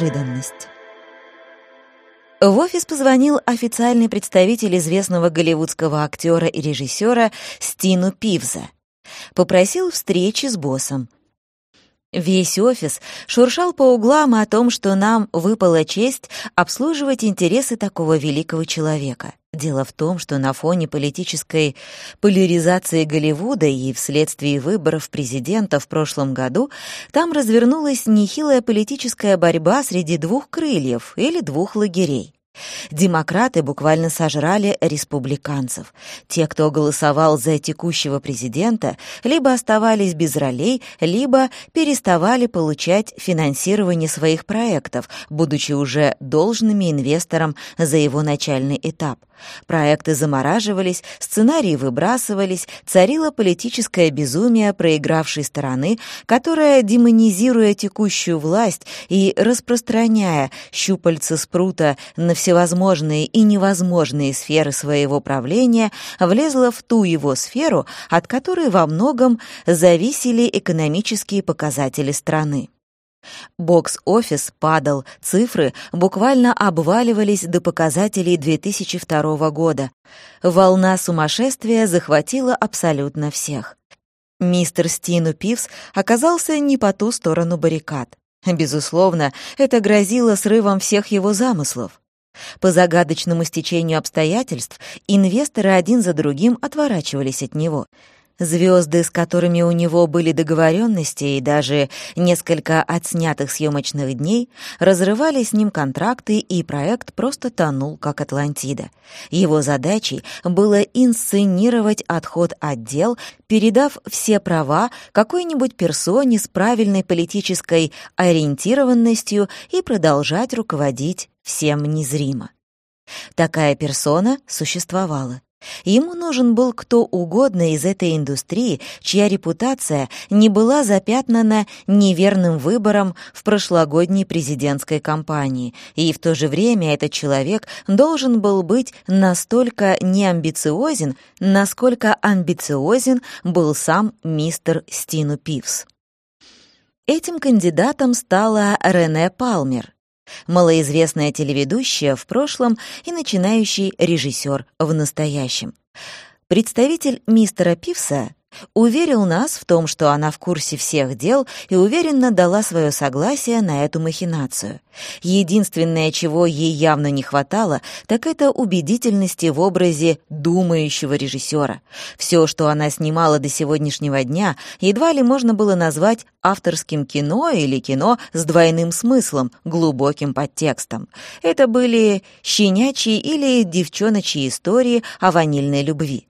Неожиданность. В офис позвонил официальный представитель известного голливудского актера и режиссера Стину Пивза. Попросил встречи с боссом. Весь офис шуршал по углам о том, что нам выпала честь обслуживать интересы такого великого человека. Дело в том, что на фоне политической поляризации Голливуда и вследствие выборов президента в прошлом году там развернулась нехилая политическая борьба среди двух крыльев или двух лагерей. Демократы буквально сожрали республиканцев. Те, кто голосовал за текущего президента, либо оставались без ролей, либо переставали получать финансирование своих проектов, будучи уже должными инвесторам за его начальный этап. Проекты замораживались, сценарии выбрасывались, царило политическое безумие проигравшей стороны, которая, демонизируя текущую власть и распространяя щупальца спрута на всевозможные и невозможные сферы своего правления, влезла в ту его сферу, от которой во многом зависели экономические показатели страны. Бокс-офис падал, цифры буквально обваливались до показателей 2002 года. Волна сумасшествия захватила абсолютно всех. Мистер Стину Пивс оказался не по ту сторону баррикад. Безусловно, это грозило срывом всех его замыслов. По загадочному стечению обстоятельств инвесторы один за другим отворачивались от него — Звезды, с которыми у него были договоренности и даже несколько отснятых съемочных дней, разрывали с ним контракты, и проект просто тонул, как Атлантида. Его задачей было инсценировать отход отдел, передав все права какой-нибудь персоне с правильной политической ориентированностью и продолжать руководить всем незримо. Такая персона существовала. Ему нужен был кто угодно из этой индустрии, чья репутация не была запятнана неверным выбором в прошлогодней президентской кампании, и в то же время этот человек должен был быть настолько неамбициозен, насколько амбициозен был сам мистер Стину Пивс. Этим кандидатом стала Рене Палмер — малоизвестная телеведущая в прошлом и начинающий режиссер в настоящем. Представитель мистера Пивса уверил нас в том, что она в курсе всех дел и уверенно дала свое согласие на эту махинацию. Единственное, чего ей явно не хватало, так это убедительности в образе думающего режиссера. Все, что она снимала до сегодняшнего дня, едва ли можно было назвать авторским кино или кино с двойным смыслом, глубоким подтекстом. Это были щенячьи или девчоночьи истории о ванильной любви.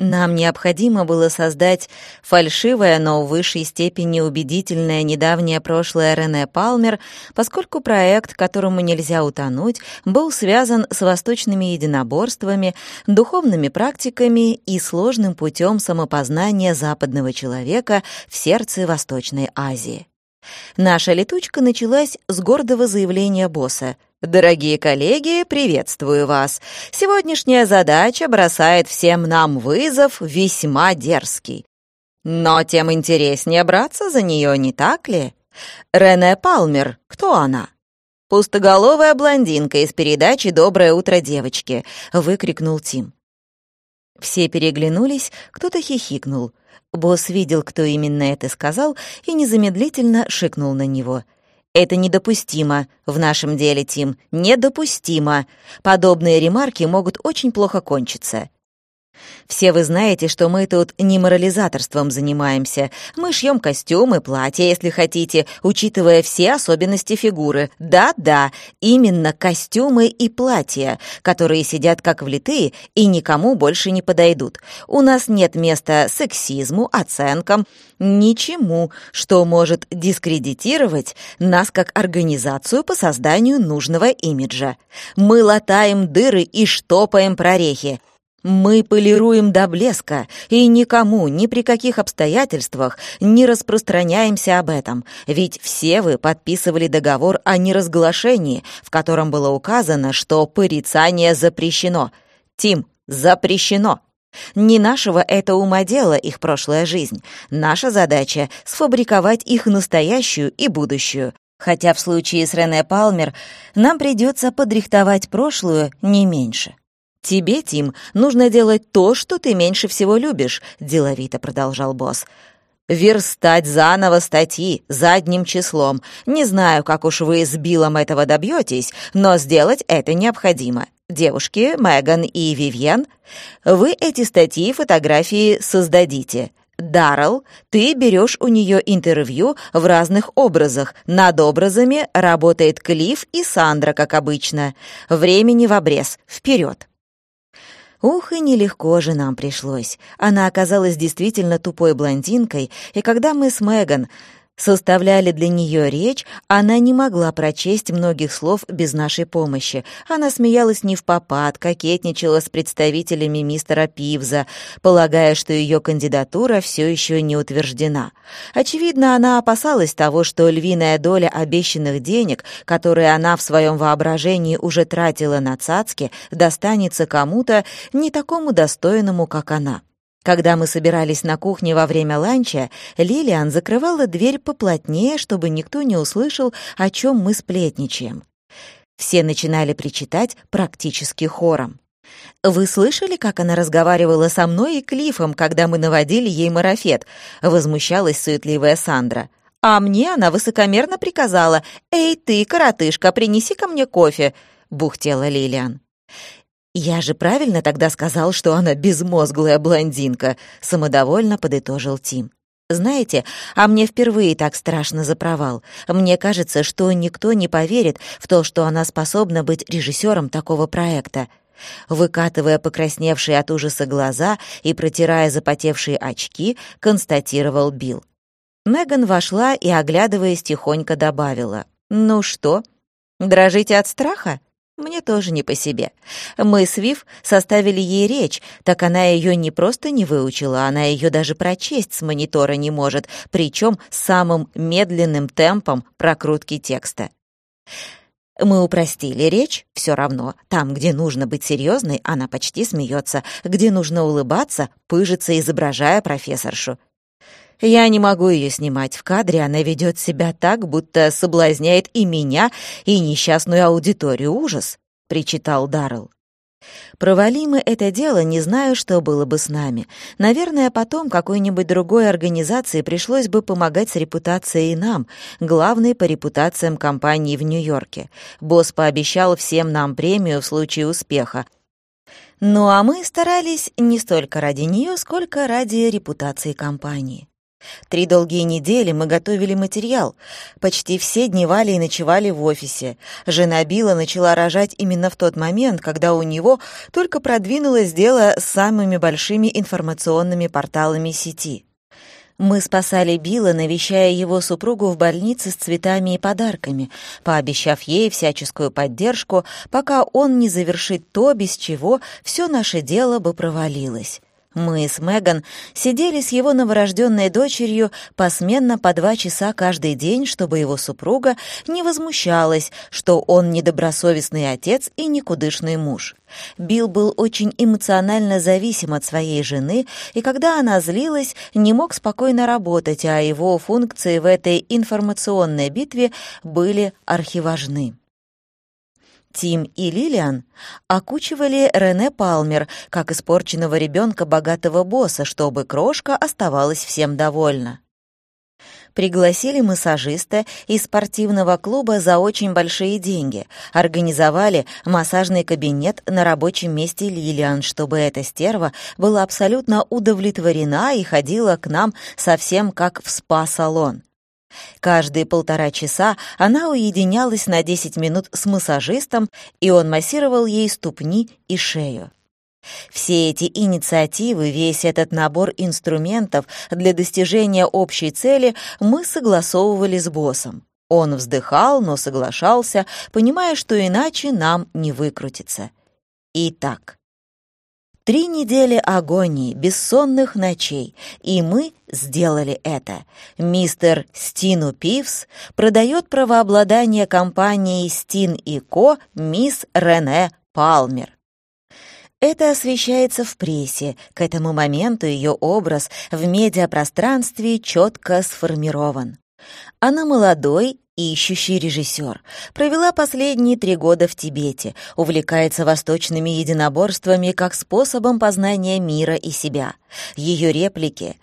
Нам необходимо было создать фальшивое, но в высшей степени убедительное недавнее прошлое Рене Палмер, поскольку проект, которому нельзя утонуть, был связан с восточными единоборствами, духовными практиками и сложным путем самопознания западного человека в сердце Восточной Азии. Наша летучка началась с гордого заявления босса — Дорогие коллеги, приветствую вас. Сегодняшняя задача бросает всем нам вызов весьма дерзкий. Но тем интереснее браться за нее, не так ли? Рене Палмер, кто она? «Пустоголовая блондинка из передачи «Доброе утро, девочки», — выкрикнул Тим. Все переглянулись, кто-то хихикнул. Босс видел, кто именно это сказал, и незамедлительно шикнул на него — это недопустимо в нашем деле, Тим. Недопустимо. Подобные ремарки могут очень плохо кончиться. Все вы знаете, что мы тут не морализаторством занимаемся. Мы шьем костюмы, платья, если хотите, учитывая все особенности фигуры. Да-да, именно костюмы и платья, которые сидят как влитые и никому больше не подойдут. У нас нет места сексизму, оценкам, ничему, что может дискредитировать нас как организацию по созданию нужного имиджа. Мы латаем дыры и штопаем прорехи. Мы полируем до блеска, и никому, ни при каких обстоятельствах не распространяемся об этом, ведь все вы подписывали договор о неразглашении, в котором было указано, что порицание запрещено. Тим, запрещено. Не нашего это умодела их прошлая жизнь. Наша задача — сфабриковать их настоящую и будущую. Хотя в случае с Рене Палмер нам придется подрихтовать прошлую не меньше. «Тебе, Тим, нужно делать то, что ты меньше всего любишь», — деловито продолжал босс. «Верстать заново статьи задним числом. Не знаю, как уж вы с Биллом этого добьетесь, но сделать это необходимо. Девушки, Меган и Вивьен, вы эти статьи и фотографии создадите. Даррелл, ты берешь у нее интервью в разных образах. Над образами работает Клифф и Сандра, как обычно. Времени в обрез. Вперед! Ух, и нелегко же нам пришлось. Она оказалась действительно тупой блондинкой, и когда мы с Меган составляли для нее речь, она не могла прочесть многих слов без нашей помощи. Она смеялась не в попад, кокетничала с представителями мистера Пивза, полагая, что ее кандидатура все еще не утверждена. Очевидно, она опасалась того, что львиная доля обещанных денег, которые она в своем воображении уже тратила на цацки, достанется кому-то не такому достойному, как она. Когда мы собирались на кухне во время ланча, Лилиан закрывала дверь поплотнее, чтобы никто не услышал, о чем мы сплетничаем. Все начинали причитать практически хором. «Вы слышали, как она разговаривала со мной и Клифом, когда мы наводили ей марафет?» — возмущалась суетливая Сандра. «А мне она высокомерно приказала, «Эй, ты, коротышка, принеси ко мне кофе», — бухтела Лилиан. «Я же правильно тогда сказал, что она безмозглая блондинка», — самодовольно подытожил Тим. «Знаете, а мне впервые так страшно за провал. Мне кажется, что никто не поверит в то, что она способна быть режиссером такого проекта». Выкатывая покрасневшие от ужаса глаза и протирая запотевшие очки, констатировал Билл. Меган вошла и, оглядываясь, тихонько добавила. «Ну что, дрожите от страха?» Мне тоже не по себе. Мы с Вив составили ей речь, так она ее не просто не выучила, она ее даже прочесть с монитора не может, причем самым медленным темпом прокрутки текста. Мы упростили речь, все равно. Там, где нужно быть серьезной, она почти смеется, где нужно улыбаться, пыжится, изображая профессоршу. Я не могу ее снимать в кадре, она ведет себя так, будто соблазняет и меня, и несчастную аудиторию. Ужас!» — причитал Даррелл. Провали мы это дело, не знаю, что было бы с нами. Наверное, потом какой-нибудь другой организации пришлось бы помогать с репутацией нам, главной по репутациям компании в Нью-Йорке. Босс пообещал всем нам премию в случае успеха. Ну а мы старались не столько ради нее, сколько ради репутации компании. Три долгие недели мы готовили материал. Почти все дневали и ночевали в офисе. Жена Билла начала рожать именно в тот момент, когда у него только продвинулось дело с самыми большими информационными порталами сети. Мы спасали Билла, навещая его супругу в больнице с цветами и подарками, пообещав ей всяческую поддержку, пока он не завершит то, без чего все наше дело бы провалилось. Мы с Меган сидели с его новорожденной дочерью посменно по два часа каждый день, чтобы его супруга не возмущалась, что он недобросовестный отец и никудышный муж. Билл был очень эмоционально зависим от своей жены, и когда она злилась, не мог спокойно работать, а его функции в этой информационной битве были архиважны. Тим и Лилиан окучивали Рене Палмер, как испорченного ребенка богатого босса, чтобы крошка оставалась всем довольна. Пригласили массажиста из спортивного клуба за очень большие деньги. Организовали массажный кабинет на рабочем месте Лилиан, чтобы эта стерва была абсолютно удовлетворена и ходила к нам совсем как в спа-салон. Каждые полтора часа она уединялась на 10 минут с массажистом, и он массировал ей ступни и шею. Все эти инициативы, весь этот набор инструментов для достижения общей цели мы согласовывали с боссом. Он вздыхал, но соглашался, понимая, что иначе нам не выкрутиться. Итак, Три недели агонии, бессонных ночей, и мы сделали это. Мистер Стину Пивс продает правообладание компании Стин и Ко мисс Рене Палмер. Это освещается в прессе. К этому моменту ее образ в медиапространстве четко сформирован. Она молодой ищущий режиссер. Провела последние три года в Тибете, увлекается восточными единоборствами как способом познания мира и себя. Ее реплики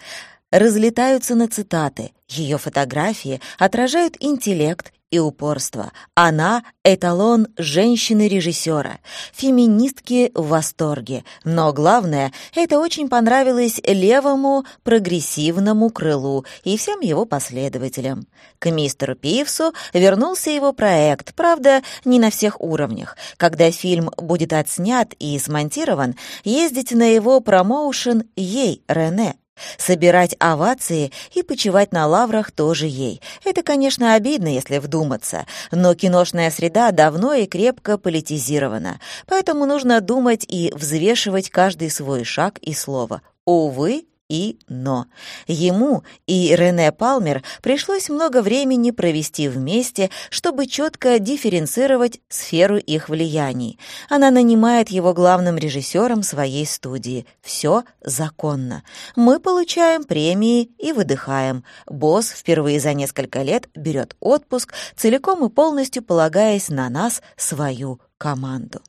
разлетаются на цитаты, ее фотографии отражают интеллект и упорство. Она — эталон женщины-режиссера, феминистки в восторге. Но главное, это очень понравилось левому прогрессивному крылу и всем его последователям. К мистеру Пивсу вернулся его проект, правда, не на всех уровнях. Когда фильм будет отснят и смонтирован, ездить на его промоушен ей, Рене, Собирать овации и почивать на лаврах тоже ей. Это, конечно, обидно, если вдуматься, но киношная среда давно и крепко политизирована, поэтому нужно думать и взвешивать каждый свой шаг и слово. Увы, и «но». Ему и Рене Палмер пришлось много времени провести вместе, чтобы четко дифференцировать сферу их влияний. Она нанимает его главным режиссером своей студии. Все законно. Мы получаем премии и выдыхаем. Босс впервые за несколько лет берет отпуск, целиком и полностью полагаясь на нас, свою команду.